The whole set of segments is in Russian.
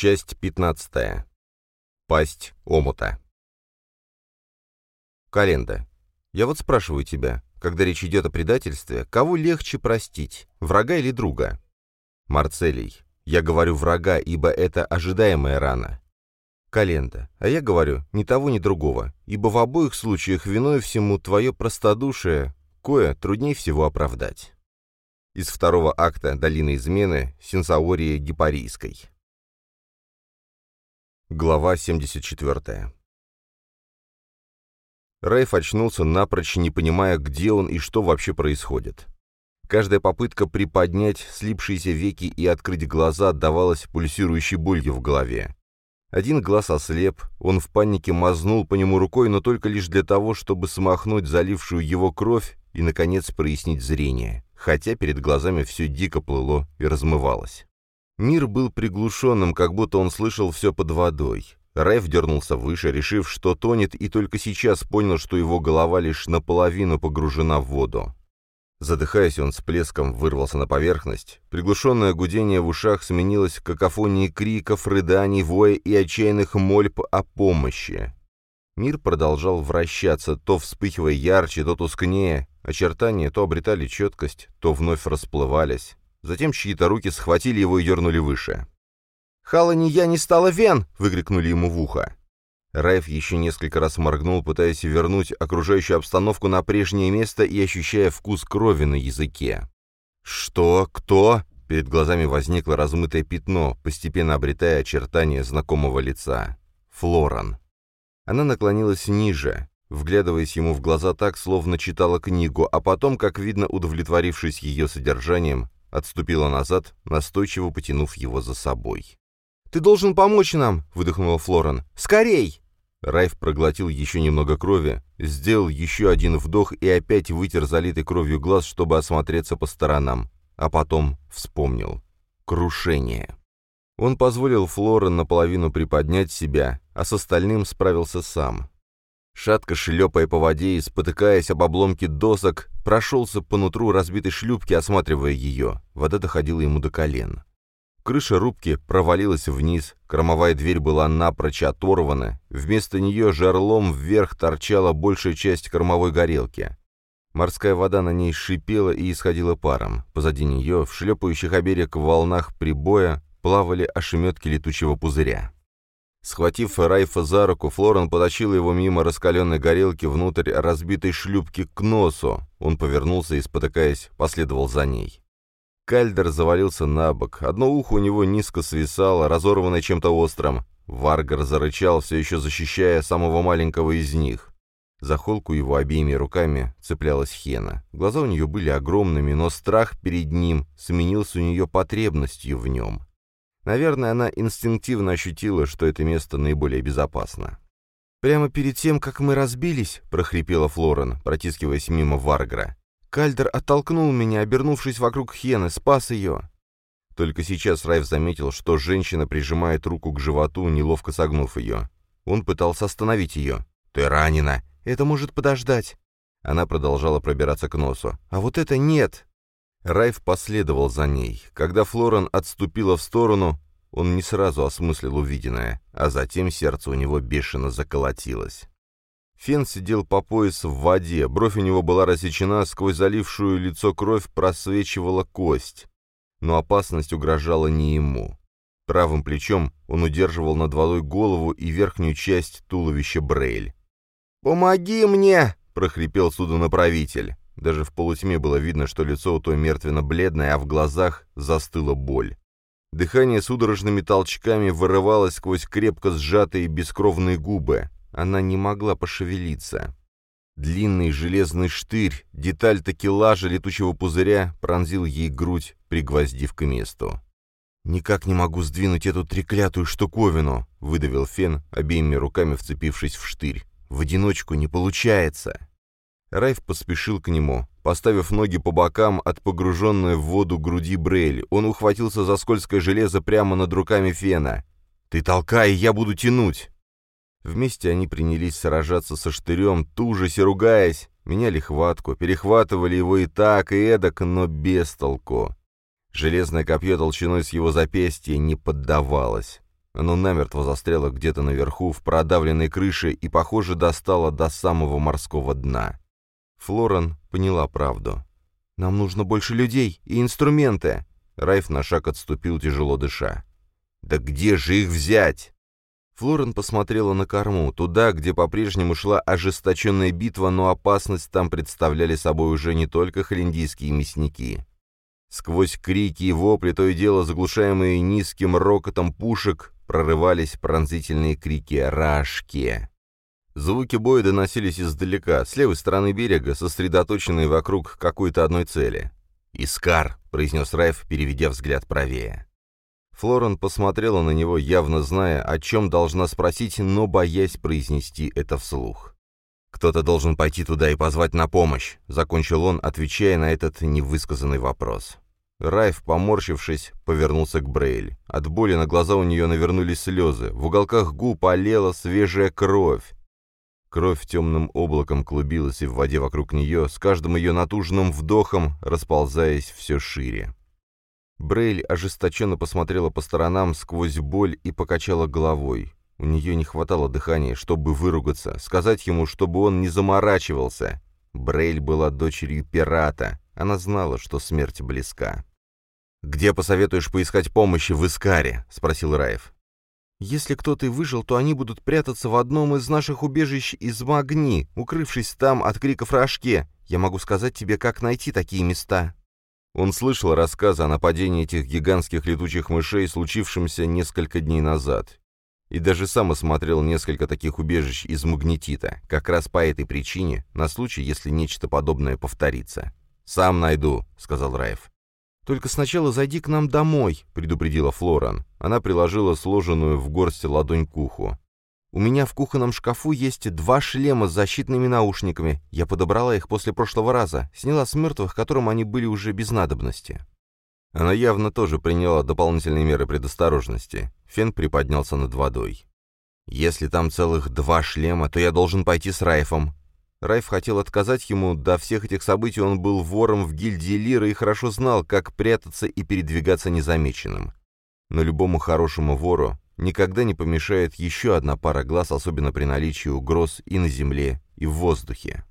Часть 15. Пасть омута. Календа. Я вот спрашиваю тебя, когда речь идет о предательстве, кого легче простить, врага или друга? Марцелий. Я говорю врага, ибо это ожидаемая рана. Календа. А я говорю, ни того, ни другого, ибо в обоих случаях виной всему твое простодушие, кое труднее всего оправдать. Из второго акта «Долины измены» Сенсаории Гипарийской. Глава 74. Райф очнулся напрочь, не понимая, где он и что вообще происходит. Каждая попытка приподнять слипшиеся веки и открыть глаза отдавалась пульсирующей болью в голове. Один глаз ослеп, он в панике мазнул по нему рукой, но только лишь для того, чтобы смахнуть залившую его кровь и, наконец, прояснить зрение, хотя перед глазами все дико плыло и размывалось. Мир был приглушенным, как будто он слышал все под водой. Райф дернулся выше, решив, что тонет, и только сейчас понял, что его голова лишь наполовину погружена в воду. Задыхаясь, он с плеском вырвался на поверхность. Приглушенное гудение в ушах сменилось какофонией криков, рыданий, воя и отчаянных мольб о помощи. Мир продолжал вращаться, то вспыхивая ярче, то тускнее. Очертания то обретали четкость, то вновь расплывались. Затем чьи-то руки схватили его и дернули выше. «Халани, я не стала вен!» — выкрикнули ему в ухо. Райф еще несколько раз моргнул, пытаясь вернуть окружающую обстановку на прежнее место и ощущая вкус крови на языке. «Что? Кто?» Перед глазами возникло размытое пятно, постепенно обретая очертания знакомого лица. Флоран. Она наклонилась ниже, вглядываясь ему в глаза так, словно читала книгу, а потом, как видно, удовлетворившись ее содержанием, Отступила назад, настойчиво потянув его за собой. «Ты должен помочь нам!» — выдохнула Флорен. «Скорей!» Райф проглотил еще немного крови, сделал еще один вдох и опять вытер залитый кровью глаз, чтобы осмотреться по сторонам. А потом вспомнил. Крушение. Он позволил Флорен наполовину приподнять себя, а с остальным справился сам. Шатко шлепая по воде и спотыкаясь об обломки досок, прошелся по нутру разбитой шлюпки, осматривая ее. Вода доходила ему до колен. Крыша рубки провалилась вниз, кромовая дверь была напрочь оторвана, вместо нее жерлом вверх торчала большая часть кормовой горелки. Морская вода на ней шипела и исходила паром. Позади нее, в шлепающих о берег волнах прибоя, плавали ошметки летучего пузыря. Схватив Райфа за руку, Флорен потащила его мимо раскаленной горелки внутрь разбитой шлюпки к носу. Он повернулся и, спотыкаясь, последовал за ней. Кальдер завалился на бок. Одно ухо у него низко свисало, разорванное чем-то острым. Варгар зарычал, все еще защищая самого маленького из них. За холку его обеими руками цеплялась Хена. Глаза у нее были огромными, но страх перед ним сменился у нее потребностью в нем. Наверное, она инстинктивно ощутила, что это место наиболее безопасно. «Прямо перед тем, как мы разбились», — прохрипела Флорен, протискиваясь мимо Варгра. «Кальдер оттолкнул меня, обернувшись вокруг Хены, спас ее». Только сейчас Райф заметил, что женщина прижимает руку к животу, неловко согнув ее. Он пытался остановить ее. «Ты ранена! Это может подождать!» Она продолжала пробираться к носу. «А вот это нет!» Райф последовал за ней. Когда Флорен отступила в сторону, он не сразу осмыслил увиденное, а затем сердце у него бешено заколотилось. Фен сидел по пояс в воде, бровь у него была рассечена, сквозь залившую лицо кровь просвечивала кость. Но опасность угрожала не ему. Правым плечом он удерживал над водой голову и верхнюю часть туловища Брейль. «Помоги мне!» — прохрипел судонаправитель. Даже в полутьме было видно, что лицо у той мертвенно-бледное, а в глазах застыла боль. Дыхание судорожными толчками вырывалось сквозь крепко сжатые бескровные губы. Она не могла пошевелиться. Длинный железный штырь, деталь такелажа летучего пузыря, пронзил ей грудь, пригвоздив к месту. «Никак не могу сдвинуть эту треклятую штуковину», — выдавил Фен, обеими руками вцепившись в штырь. «В одиночку не получается». Райф поспешил к нему. Поставив ноги по бокам от погруженной в воду груди Брейли, он ухватился за скользкое железо прямо над руками Фена. «Ты толкай, я буду тянуть!» Вместе они принялись сражаться со штырем, тужась и ругаясь, меняли хватку, перехватывали его и так, и эдак, но без толку. Железное копье толщиной с его запястья не поддавалось. Оно намертво застряло где-то наверху, в продавленной крыше, и, похоже, достало до самого морского дна. Флоран поняла правду. «Нам нужно больше людей и инструменты!» Райф на шаг отступил, тяжело дыша. «Да где же их взять?» Флорен посмотрела на корму, туда, где по-прежнему шла ожесточенная битва, но опасность там представляли собой уже не только холиндийские мясники. Сквозь крики и вопли, то и дело заглушаемые низким рокотом пушек, прорывались пронзительные крики «Рашки!». Звуки боя доносились издалека, с левой стороны берега, сосредоточенные вокруг какой-то одной цели. «Искар», — произнес Райф, переведя взгляд правее. Флорен посмотрела на него, явно зная, о чем должна спросить, но боясь произнести это вслух. «Кто-то должен пойти туда и позвать на помощь», — закончил он, отвечая на этот невысказанный вопрос. Райф, поморщившись, повернулся к Брейль. От боли на глаза у нее навернулись слезы, в уголках губ олела свежая кровь. Кровь темным облаком клубилась и в воде вокруг нее, с каждым ее натужным вдохом расползаясь все шире. Брейль ожесточенно посмотрела по сторонам сквозь боль и покачала головой. У нее не хватало дыхания, чтобы выругаться, сказать ему, чтобы он не заморачивался. Брейль была дочерью пирата. Она знала, что смерть близка. «Где посоветуешь поискать помощи в Искаре?» — спросил Раев. «Если кто-то и выжил, то они будут прятаться в одном из наших убежищ из Магни, укрывшись там от криков рожке. Я могу сказать тебе, как найти такие места». Он слышал рассказы о нападении этих гигантских летучих мышей, случившемся несколько дней назад. И даже сам осмотрел несколько таких убежищ из магнетита, как раз по этой причине, на случай, если нечто подобное повторится. «Сам найду», — сказал Раев. «Только сначала зайди к нам домой», — предупредила Флоран. Она приложила сложенную в горсть ладонь к уху. У меня в кухонном шкафу есть два шлема с защитными наушниками. Я подобрала их после прошлого раза, сняла с мертвых, которым они были уже без надобности». Она явно тоже приняла дополнительные меры предосторожности. Фен приподнялся над водой. «Если там целых два шлема, то я должен пойти с Райфом». Райф хотел отказать ему, до всех этих событий он был вором в гильдии Лира и хорошо знал, как прятаться и передвигаться незамеченным. Но любому хорошему вору никогда не помешает еще одна пара глаз, особенно при наличии угроз и на земле, и в воздухе.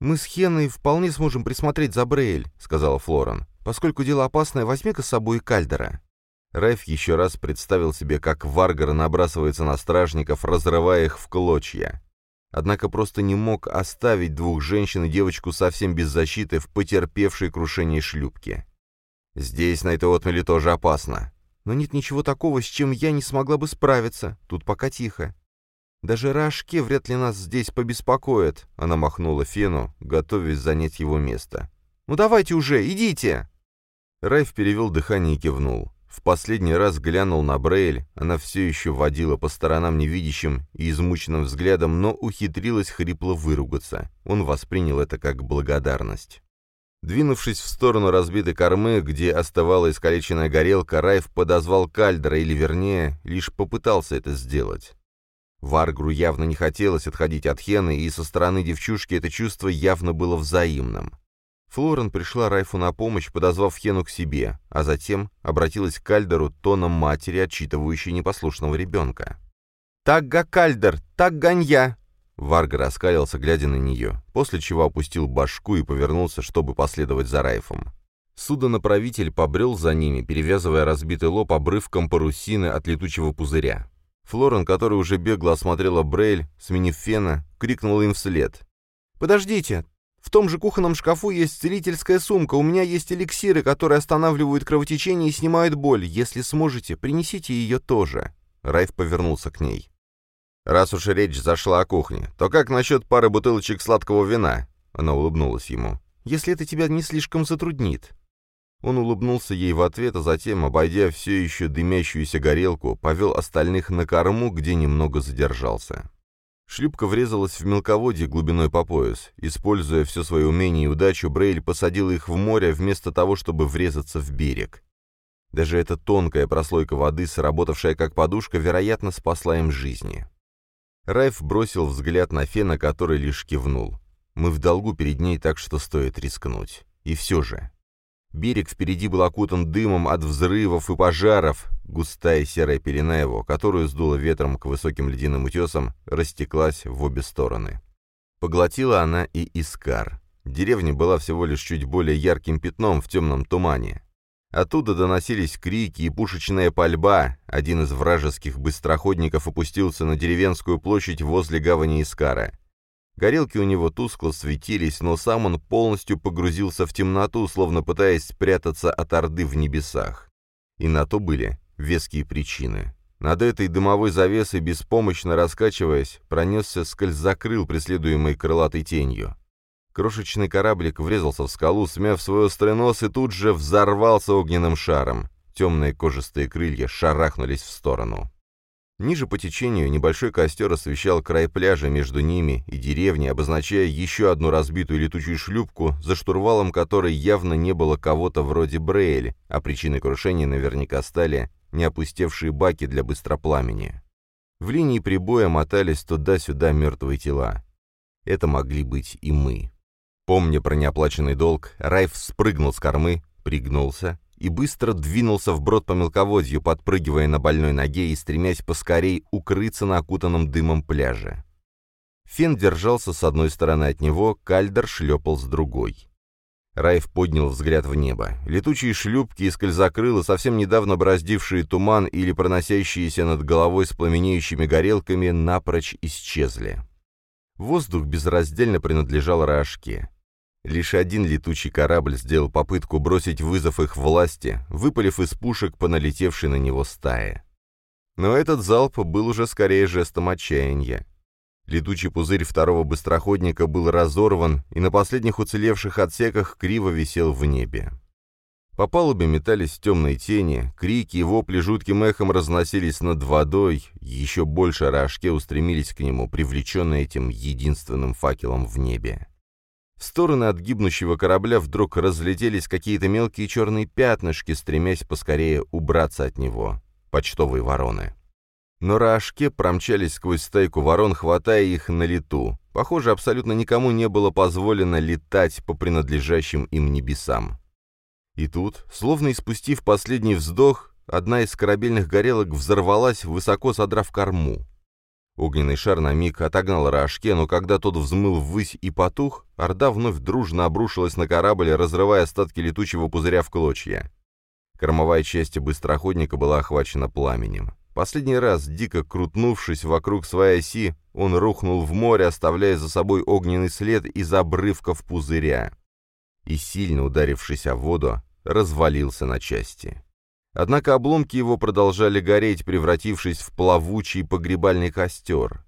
«Мы с Хеной вполне сможем присмотреть за Брейль», — сказала Флоран. «Поскольку дело опасное, возьми-ка с собой Кальдера». Райф еще раз представил себе, как Варгар набрасывается на стражников, разрывая их в клочья. Однако просто не мог оставить двух женщин и девочку совсем без защиты в потерпевшей крушение шлюпке. «Здесь, на этой отмели, тоже опасно. Но нет ничего такого, с чем я не смогла бы справиться. Тут пока тихо. Даже рожки вряд ли нас здесь побеспокоят. Она махнула Фену, готовясь занять его место. «Ну давайте уже, идите!» Райф перевел дыхание и кивнул. В последний раз глянул на Брейль, она все еще водила по сторонам невидящим и измученным взглядом, но ухитрилась хрипло выругаться. Он воспринял это как благодарность. Двинувшись в сторону разбитой кормы, где оставала искалеченная горелка, Райф подозвал Кальдера, или вернее, лишь попытался это сделать. Варгру явно не хотелось отходить от Хены, и со стороны девчушки это чувство явно было взаимным. Флорен пришла Райфу на помощь, подозвав Хену к себе, а затем обратилась к Кальдеру тоном матери, отчитывающей непослушного ребенка. «Так-га, Кальдер! Так ганья! Варга раскаялся, глядя на нее, после чего опустил башку и повернулся, чтобы последовать за Райфом. Судонаправитель побрел за ними, перевязывая разбитый лоб обрывком парусины от летучего пузыря. Флорен, который уже бегло осмотрела Брейль, сменив фена, крикнул им вслед. «Подождите! В том же кухонном шкафу есть целительская сумка, у меня есть эликсиры, которые останавливают кровотечение и снимают боль. Если сможете, принесите ее тоже». Райф повернулся к ней. «Раз уж речь зашла о кухне, то как насчет пары бутылочек сладкого вина?» Она улыбнулась ему. «Если это тебя не слишком затруднит». Он улыбнулся ей в ответ, а затем, обойдя все еще дымящуюся горелку, повел остальных на корму, где немного задержался. Шлюпка врезалась в мелководье глубиной по пояс. Используя все свое умение и удачу, Брейль посадил их в море вместо того, чтобы врезаться в берег. Даже эта тонкая прослойка воды, сработавшая как подушка, вероятно, спасла им жизни. Райф бросил взгляд на Фена, который лишь кивнул. «Мы в долгу перед ней, так что стоит рискнуть. И все же». Берег впереди был окутан дымом от взрывов и пожаров. Густая серая пелена его, которую сдуло ветром к высоким ледяным утесам, растеклась в обе стороны. Поглотила она и Искар. Деревня была всего лишь чуть более ярким пятном в темном тумане. Оттуда доносились крики и пушечная пальба. Один из вражеских быстроходников опустился на деревенскую площадь возле гавани Искара. Горелки у него тускло светились, но сам он полностью погрузился в темноту, словно пытаясь спрятаться от Орды в небесах. И на то были веские причины. Над этой дымовой завесой, беспомощно раскачиваясь, пронесся скользокрыл, преследуемый крылатой тенью. Крошечный кораблик врезался в скалу, смяв свой острый нос, и тут же взорвался огненным шаром. Темные кожистые крылья шарахнулись в сторону. Ниже по течению небольшой костер освещал край пляжа между ними и деревней, обозначая еще одну разбитую летучую шлюпку, за штурвалом которой явно не было кого-то вроде Брейль, а причиной крушения наверняка стали неопустевшие баки для быстропламени. В линии прибоя мотались туда-сюда мертвые тела. Это могли быть и мы. Помня про неоплаченный долг, Райф спрыгнул с кормы, пригнулся, и быстро двинулся вброд по мелководью, подпрыгивая на больной ноге и стремясь поскорей укрыться на окутанном дымом пляже. Фен держался с одной стороны от него, Кальдер шлепал с другой. Райф поднял взгляд в небо. Летучие шлюпки и скользокрылы, совсем недавно бороздившие туман или проносящиеся над головой с пламенеющими горелками, напрочь исчезли. Воздух безраздельно принадлежал Рашке. Лишь один летучий корабль сделал попытку бросить вызов их власти, выпалив из пушек по налетевшей на него стае. Но этот залп был уже скорее жестом отчаяния. Летучий пузырь второго быстроходника был разорван и на последних уцелевших отсеках криво висел в небе. По палубе метались темные тени, крики и вопли жутким эхом разносились над водой, еще больше рожке устремились к нему, привлеченные этим единственным факелом в небе. В стороны от гибнущего корабля вдруг разлетелись какие-то мелкие черные пятнышки, стремясь поскорее убраться от него. Почтовые вороны. Но Раашке промчались сквозь стайку ворон, хватая их на лету. Похоже, абсолютно никому не было позволено летать по принадлежащим им небесам. И тут, словно испустив последний вздох, одна из корабельных горелок взорвалась, высоко содрав корму. Огненный шар на миг отогнал Рашке, но когда тот взмыл ввысь и потух, Орда вновь дружно обрушилась на корабль, разрывая остатки летучего пузыря в клочья. Кормовая часть быстроходника была охвачена пламенем. Последний раз, дико крутнувшись вокруг своей оси, он рухнул в море, оставляя за собой огненный след из обрывков пузыря. И, сильно ударившись о воду, развалился на части. Однако обломки его продолжали гореть, превратившись в плавучий погребальный костер.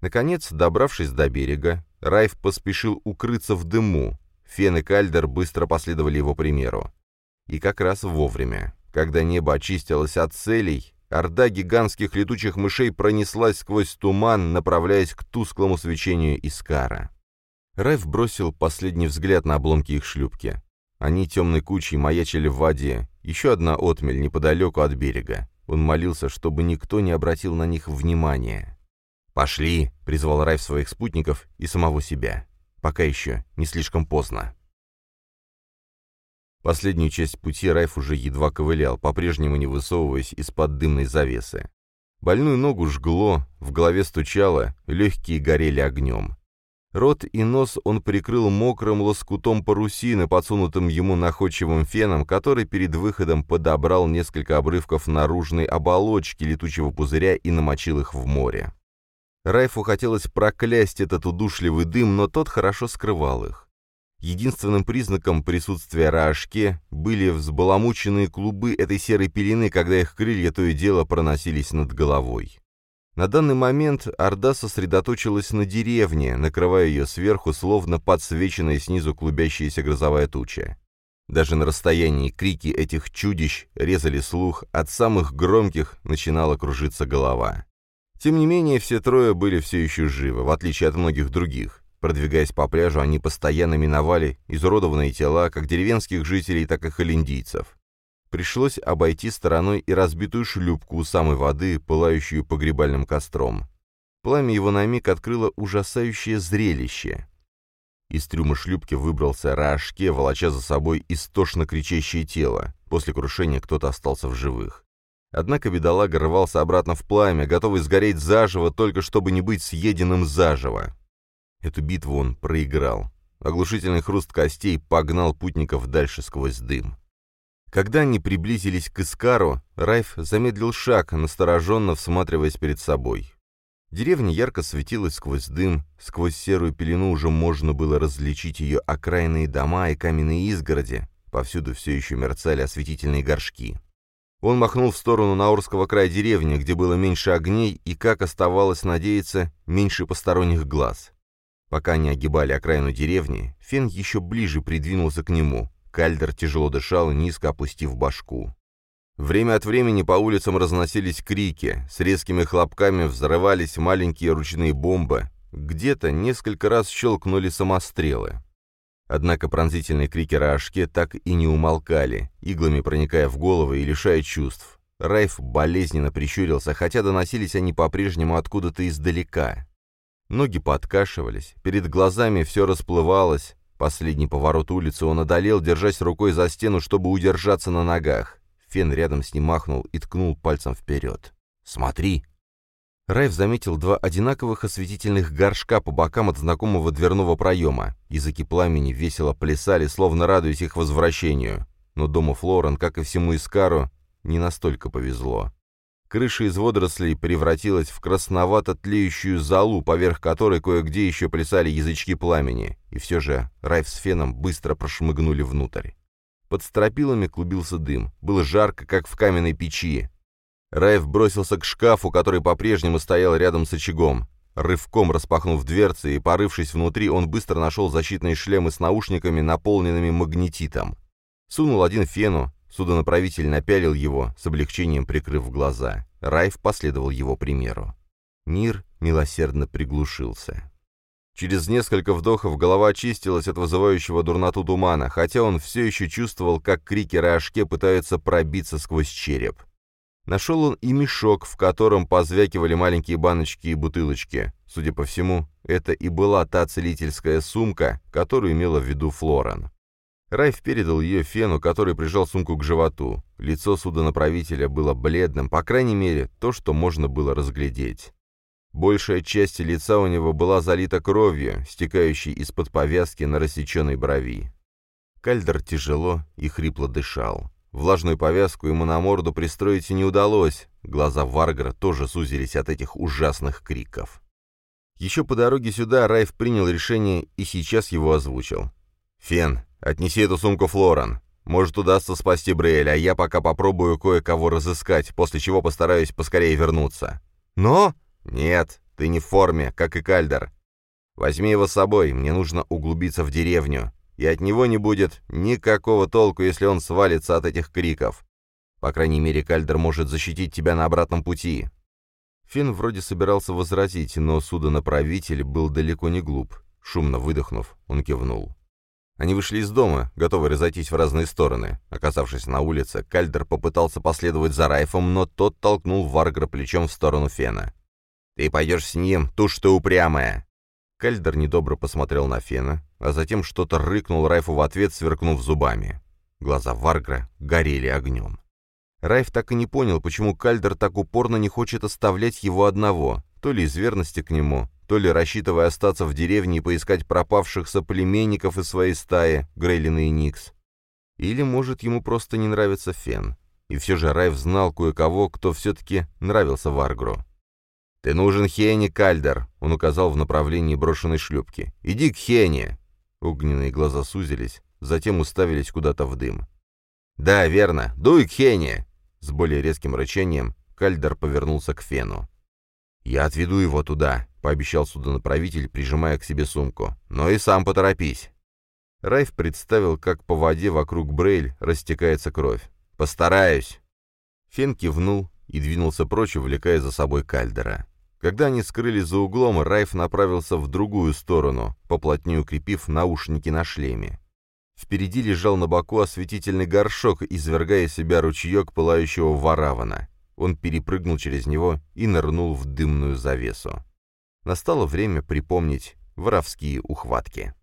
Наконец, добравшись до берега, Райф поспешил укрыться в дыму. Фен и Кальдер быстро последовали его примеру. И как раз вовремя. Когда небо очистилось от целей, орда гигантских летучих мышей пронеслась сквозь туман, направляясь к тусклому свечению Искара. Райф бросил последний взгляд на обломки их шлюпки. Они темной кучей маячили в воде, еще одна отмель неподалеку от берега. Он молился, чтобы никто не обратил на них внимания. «Пошли!» — призвал Райф своих спутников и самого себя. «Пока еще не слишком поздно». Последнюю часть пути Райф уже едва ковылял, по-прежнему не высовываясь из-под дымной завесы. Больную ногу жгло, в голове стучало, легкие горели огнем. Рот и нос он прикрыл мокрым лоскутом парусины, подсунутым ему находчивым феном, который перед выходом подобрал несколько обрывков наружной оболочки летучего пузыря и намочил их в море. Райфу хотелось проклясть этот удушливый дым, но тот хорошо скрывал их. Единственным признаком присутствия Раашке были взбаламученные клубы этой серой пелены, когда их крылья то и дело проносились над головой. На данный момент Орда сосредоточилась на деревне, накрывая ее сверху, словно подсвеченная снизу клубящаяся грозовая туча. Даже на расстоянии крики этих чудищ резали слух, от самых громких начинала кружиться голова. Тем не менее, все трое были все еще живы, в отличие от многих других. Продвигаясь по пляжу, они постоянно миновали изуродованные тела как деревенских жителей, так и холиндийцев пришлось обойти стороной и разбитую шлюпку у самой воды, пылающую погребальным костром. Пламя его на миг открыло ужасающее зрелище. Из трюма шлюпки выбрался Раашке, волоча за собой истошно кричащее тело. После крушения кто-то остался в живых. Однако бедолага рвался обратно в пламя, готовый сгореть заживо, только чтобы не быть съеденным заживо. Эту битву он проиграл. Оглушительный хруст костей погнал путников дальше сквозь дым. Когда они приблизились к Искару, Райф замедлил шаг, настороженно всматриваясь перед собой. Деревня ярко светилась сквозь дым, сквозь серую пелену уже можно было различить ее окраинные дома и каменные изгороди, повсюду все еще мерцали осветительные горшки. Он махнул в сторону Наурского края деревни, где было меньше огней и, как оставалось надеяться, меньше посторонних глаз. Пока они огибали окраину деревни, Фен еще ближе придвинулся к нему. Кальдер тяжело дышал, низко опустив башку. Время от времени по улицам разносились крики, с резкими хлопками взрывались маленькие ручные бомбы, где-то несколько раз щелкнули самострелы. Однако пронзительные крики Раашке так и не умолкали, иглами проникая в головы и лишая чувств. Райф болезненно прищурился, хотя доносились они по-прежнему откуда-то издалека. Ноги подкашивались, перед глазами все расплывалось. Последний поворот улицы он одолел, держась рукой за стену, чтобы удержаться на ногах. Фен рядом с ним махнул и ткнул пальцем вперед. «Смотри!» Райф заметил два одинаковых осветительных горшка по бокам от знакомого дверного проема. Языки пламени весело плясали, словно радуясь их возвращению. Но дому Флорен, как и всему Искару, не настолько повезло. Крыша из водорослей превратилась в красновато тлеющую залу, поверх которой кое-где еще плясали язычки пламени. И все же Райф с Феном быстро прошмыгнули внутрь. Под стропилами клубился дым. Было жарко, как в каменной печи. Райф бросился к шкафу, который по-прежнему стоял рядом с очагом. Рывком распахнув дверцы и порывшись внутри, он быстро нашел защитные шлемы с наушниками, наполненными магнетитом. Сунул один фену, судонаправитель напялил его, с облегчением прикрыв глаза. Райф последовал его примеру. Мир милосердно приглушился. Через несколько вдохов голова очистилась от вызывающего дурноту тумана, хотя он все еще чувствовал, как крики Рашке пытаются пробиться сквозь череп. Нашел он и мешок, в котором позвякивали маленькие баночки и бутылочки. Судя по всему, это и была та целительская сумка, которую имела в виду Флоран. Райф передал ее Фену, который прижал сумку к животу. Лицо судонаправителя было бледным, по крайней мере, то, что можно было разглядеть. Большая часть лица у него была залита кровью, стекающей из-под повязки на рассеченной брови. Кальдер тяжело и хрипло дышал. Влажную повязку ему на морду пристроить не удалось, глаза Варгара тоже сузились от этих ужасных криков. Еще по дороге сюда Райф принял решение и сейчас его озвучил. «Фен, отнеси эту сумку Флоран. Может, удастся спасти Брейля, а я пока попробую кое-кого разыскать, после чего постараюсь поскорее вернуться». «Но...» «Нет, ты не в форме, как и Кальдер. Возьми его с собой, мне нужно углубиться в деревню, и от него не будет никакого толку, если он свалится от этих криков. По крайней мере, Кальдер может защитить тебя на обратном пути». Финн вроде собирался возразить, но судонаправитель был далеко не глуп. Шумно выдохнув, он кивнул. Они вышли из дома, готовые разойтись в разные стороны. Оказавшись на улице, Кальдер попытался последовать за Райфом, но тот толкнул Варгра плечом в сторону Фена. «Ты пойдешь с ним, тушь ты упрямая!» Кальдер недобро посмотрел на Фена, а затем что-то рыкнул Райфу в ответ, сверкнув зубами. Глаза Варгра горели огнем. Райф так и не понял, почему Кальдер так упорно не хочет оставлять его одного, то ли из верности к нему, то ли рассчитывая остаться в деревне и поискать пропавших соплеменников из своей стаи, Грейлина и Никс. Или, может, ему просто не нравится Фен. И все же Райф знал кое-кого, кто все-таки нравился Варгру. «Ты нужен Хене, Кальдер», — он указал в направлении брошенной шлюпки. «Иди к Хене». Огненные глаза сузились, затем уставились куда-то в дым. «Да, верно. Дуй к Хене!» С более резким рычанием Кальдер повернулся к Фену. «Я отведу его туда», — пообещал судонаправитель, прижимая к себе сумку. «Но и сам поторопись». Райф представил, как по воде вокруг Брейль растекается кровь. «Постараюсь». Фен кивнул и двинулся прочь, увлекая за собой Кальдера. Когда они скрылись за углом, Райф направился в другую сторону, поплотнее укрепив наушники на шлеме. Впереди лежал на боку осветительный горшок, извергая из себя ручеек пылающего варавана. Он перепрыгнул через него и нырнул в дымную завесу. Настало время припомнить воровские ухватки.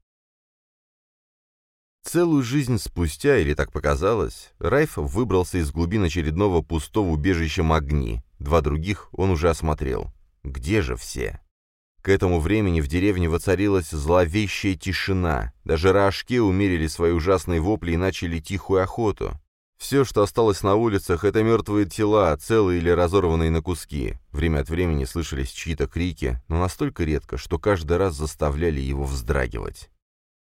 Целую жизнь спустя, или так показалось, Райф выбрался из глубин очередного пустого убежища Магни. Два других он уже осмотрел. Где же все? К этому времени в деревне воцарилась зловещая тишина. Даже рожки умерили свои ужасные вопли и начали тихую охоту. Все, что осталось на улицах, это мертвые тела, целые или разорванные на куски. Время от времени слышались чьи-то крики, но настолько редко, что каждый раз заставляли его вздрагивать.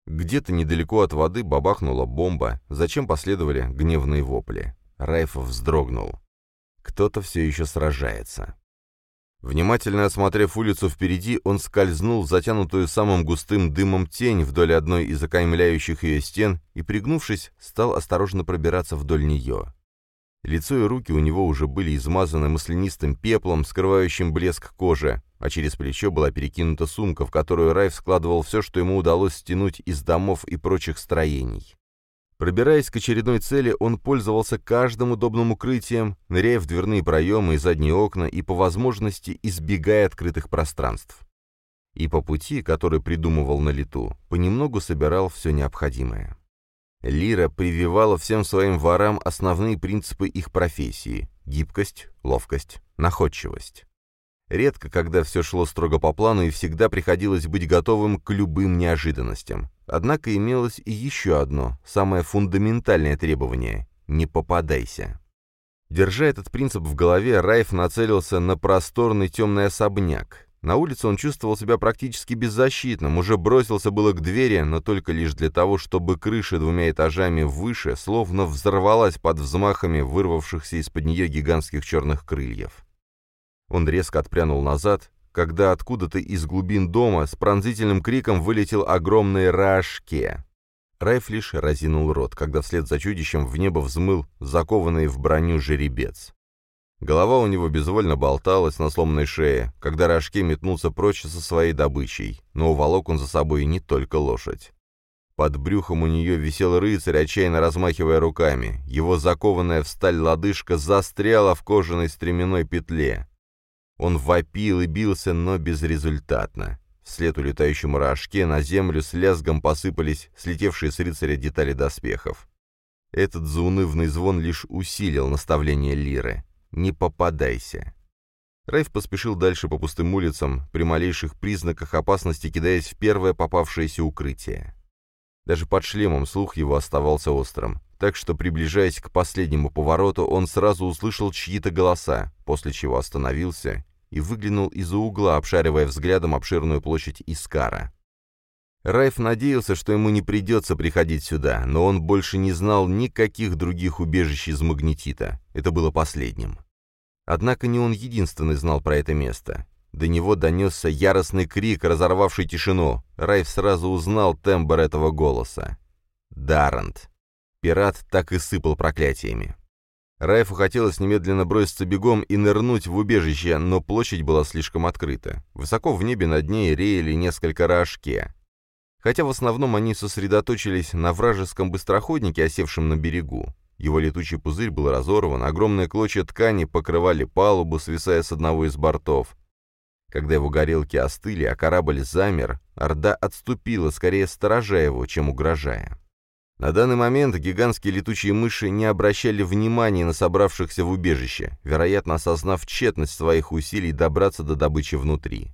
Где-то недалеко от воды бабахнула бомба, зачем последовали гневные вопли. Райф вздрогнул. Кто-то все еще сражается. Внимательно осмотрев улицу впереди, он скользнул в затянутую самым густым дымом тень вдоль одной из окаймляющих ее стен и, пригнувшись, стал осторожно пробираться вдоль нее. Лицо и руки у него уже были измазаны маслянистым пеплом, скрывающим блеск кожи, а через плечо была перекинута сумка, в которую Райф складывал все, что ему удалось стянуть из домов и прочих строений. Пробираясь к очередной цели, он пользовался каждым удобным укрытием, ныряя в дверные проемы и задние окна и, по возможности, избегая открытых пространств. И по пути, который придумывал на лету, понемногу собирал все необходимое. Лира прививала всем своим ворам основные принципы их профессии – гибкость, ловкость, находчивость. Редко, когда все шло строго по плану, и всегда приходилось быть готовым к любым неожиданностям. Однако имелось и еще одно, самое фундаментальное требование – не попадайся. Держа этот принцип в голове, Райф нацелился на просторный темный особняк. На улице он чувствовал себя практически беззащитным, уже бросился было к двери, но только лишь для того, чтобы крыша двумя этажами выше словно взорвалась под взмахами вырвавшихся из-под нее гигантских черных крыльев. Он резко отпрянул назад, когда откуда-то из глубин дома с пронзительным криком вылетел огромный рашке. Райф лишь разинул рот, когда вслед за чудищем в небо взмыл закованный в броню жеребец. Голова у него безвольно болталась на сломанной шее, когда Рашке метнулся прочь со своей добычей, но уволок он за собой не только лошадь. Под брюхом у нее висел рыцарь, отчаянно размахивая руками. Его закованная в сталь лодыжка застряла в кожаной стременной петле. Он вопил и бился, но безрезультатно. Вслед улетающему рожке на землю с лязгом посыпались слетевшие с рыцаря детали доспехов. Этот заунывный звон лишь усилил наставление Лиры. «Не попадайся». Райф поспешил дальше по пустым улицам, при малейших признаках опасности кидаясь в первое попавшееся укрытие. Даже под шлемом слух его оставался острым, так что, приближаясь к последнему повороту, он сразу услышал чьи-то голоса, после чего остановился и выглянул из-за угла, обшаривая взглядом обширную площадь Искара. Райф надеялся, что ему не придется приходить сюда, но он больше не знал никаких других убежищ из магнетита. Это было последним. Однако не он единственный знал про это место. До него донесся яростный крик, разорвавший тишину. Райф сразу узнал тембр этого голоса. Дарант. Пират так и сыпал проклятиями. Райфу хотелось немедленно броситься бегом и нырнуть в убежище, но площадь была слишком открыта. Высоко в небе над ней реяли несколько рожке. Хотя в основном они сосредоточились на вражеском быстроходнике, осевшем на берегу. Его летучий пузырь был разорван, огромные клочья ткани покрывали палубу, свисая с одного из бортов. Когда его горелки остыли, а корабль замер, Орда отступила, скорее сторожа его, чем угрожая. На данный момент гигантские летучие мыши не обращали внимания на собравшихся в убежище, вероятно, осознав тщетность своих усилий добраться до добычи внутри.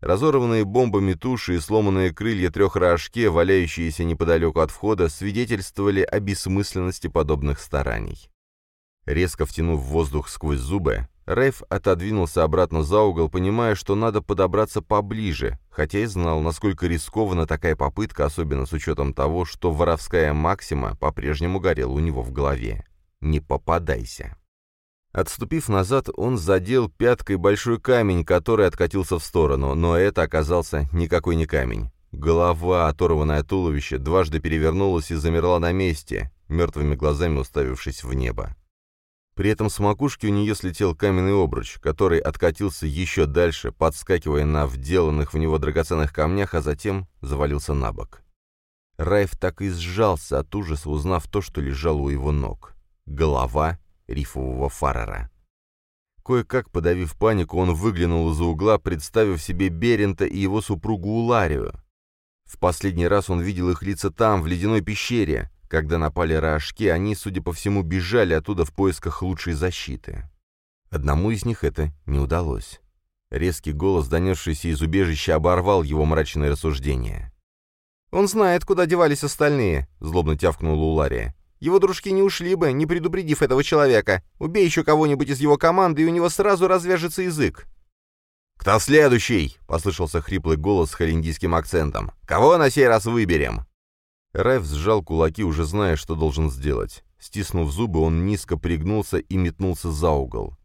Разорванные бомбами туши и сломанные крылья трех рожке, валяющиеся неподалеку от входа, свидетельствовали о бессмысленности подобных стараний. Резко втянув воздух сквозь зубы, Рейф отодвинулся обратно за угол, понимая, что надо подобраться поближе, хотя и знал, насколько рискована такая попытка, особенно с учетом того, что воровская максима по-прежнему горела у него в голове. «Не попадайся». Отступив назад, он задел пяткой большой камень, который откатился в сторону, но это оказался никакой не камень. Голова, оторванная от туловища, дважды перевернулась и замерла на месте, мертвыми глазами уставившись в небо. При этом с макушки у нее слетел каменный обруч, который откатился еще дальше, подскакивая на вделанных в него драгоценных камнях, а затем завалился на бок. Райф так и сжался от ужаса, узнав то, что лежало у его ног. Голова рифового фарера. Кое-как подавив панику, он выглянул из-за угла, представив себе Берента и его супругу Уларию. В последний раз он видел их лица там, в ледяной пещере. Когда напали рожки, они, судя по всему, бежали оттуда в поисках лучшей защиты. Одному из них это не удалось. Резкий голос, донесшийся из убежища, оборвал его мрачное рассуждение. «Он знает, куда девались остальные», — злобно тявкнула Улария. «Его дружки не ушли бы, не предупредив этого человека. Убей еще кого-нибудь из его команды, и у него сразу развяжется язык». «Кто следующий?» — послышался хриплый голос с холиндийским акцентом. «Кого на сей раз выберем?» Райф сжал кулаки, уже зная, что должен сделать. Стиснув зубы, он низко пригнулся и метнулся за угол.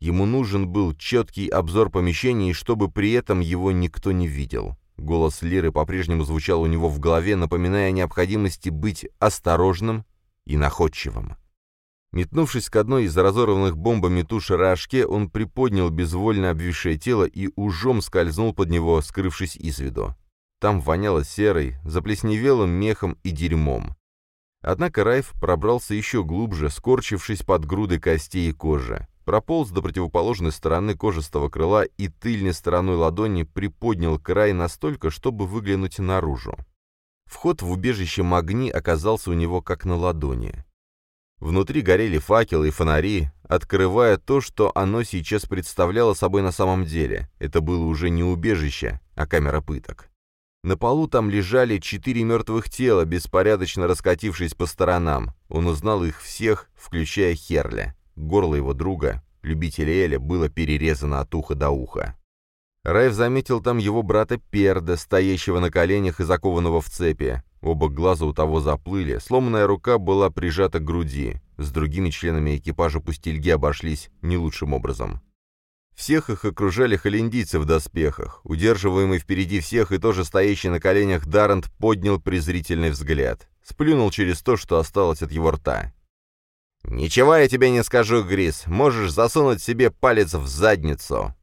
Ему нужен был четкий обзор помещений, чтобы при этом его никто не видел. Голос Лиры по-прежнему звучал у него в голове, напоминая о необходимости быть осторожным и находчивым. Метнувшись к одной из разорванных бомбами туши Рашке, он приподнял безвольно обвисшее тело и ужом скользнул под него, скрывшись из виду. Там воняло серой, заплесневелым мехом и дерьмом. Однако Райф пробрался еще глубже, скорчившись под грудой костей и кожи прополз до противоположной стороны кожистого крыла и тыльной стороной ладони приподнял край настолько, чтобы выглянуть наружу. Вход в убежище Магни оказался у него как на ладони. Внутри горели факелы и фонари, открывая то, что оно сейчас представляло собой на самом деле. Это было уже не убежище, а камера пыток. На полу там лежали четыре мертвых тела, беспорядочно раскатившись по сторонам. Он узнал их всех, включая Херля. Горло его друга, любителя Эля, было перерезано от уха до уха. Райф заметил там его брата Перда, стоящего на коленях и закованного в цепи. Оба глаза у того заплыли, сломанная рука была прижата к груди. С другими членами экипажа пустельги обошлись не лучшим образом. Всех их окружали холиндийцы в доспехах. Удерживаемый впереди всех и тоже стоящий на коленях Даррент поднял презрительный взгляд. Сплюнул через то, что осталось от его рта. «Ничего я тебе не скажу, Грис. Можешь засунуть себе палец в задницу».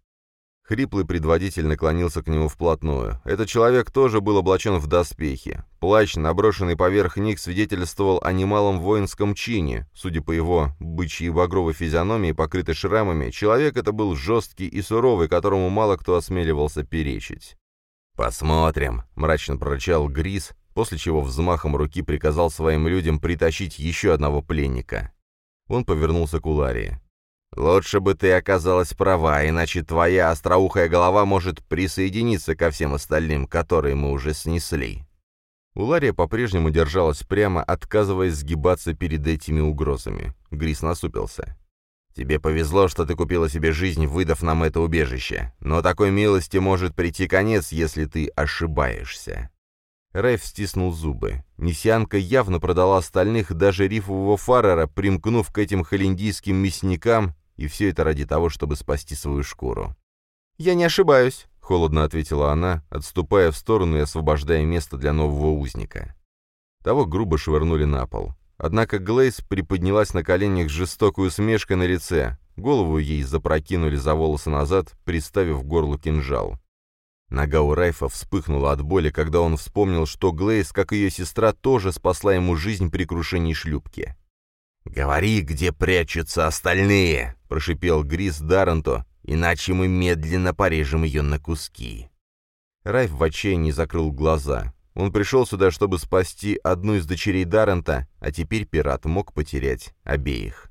Хриплый предводитель наклонился к нему вплотную. Этот человек тоже был облачен в доспехи. Плащ, наброшенный поверх них, свидетельствовал о немалом воинском чине. Судя по его бычьей багровой физиономии, покрытой шрамами, человек это был жесткий и суровый, которому мало кто осмеливался перечить. «Посмотрим», — мрачно прорычал Грис, после чего взмахом руки приказал своим людям притащить еще одного пленника. Он повернулся к Уларии. «Лучше бы ты оказалась права, иначе твоя остроухая голова может присоединиться ко всем остальным, которые мы уже снесли». Улария по-прежнему держалась прямо, отказываясь сгибаться перед этими угрозами. Грис насупился. «Тебе повезло, что ты купила себе жизнь, выдав нам это убежище. Но такой милости может прийти конец, если ты ошибаешься». Райф стиснул зубы. Несианка явно продала остальных, даже рифового фарера, примкнув к этим холиндийским мясникам, и все это ради того, чтобы спасти свою шкуру. «Я не ошибаюсь», — холодно ответила она, отступая в сторону и освобождая место для нового узника. Того грубо швырнули на пол. Однако Глейс приподнялась на коленях с жестокой усмешкой на лице. Голову ей запрокинули за волосы назад, приставив горлу кинжал. Нога у Райфа вспыхнула от боли, когда он вспомнил, что Глейс, как ее сестра, тоже спасла ему жизнь при крушении шлюпки. «Говори, где прячутся остальные!» — прошипел Грис Дарренто, «иначе мы медленно порежем ее на куски». Райф в отчаянии закрыл глаза. Он пришел сюда, чтобы спасти одну из дочерей Даррента, а теперь пират мог потерять обеих.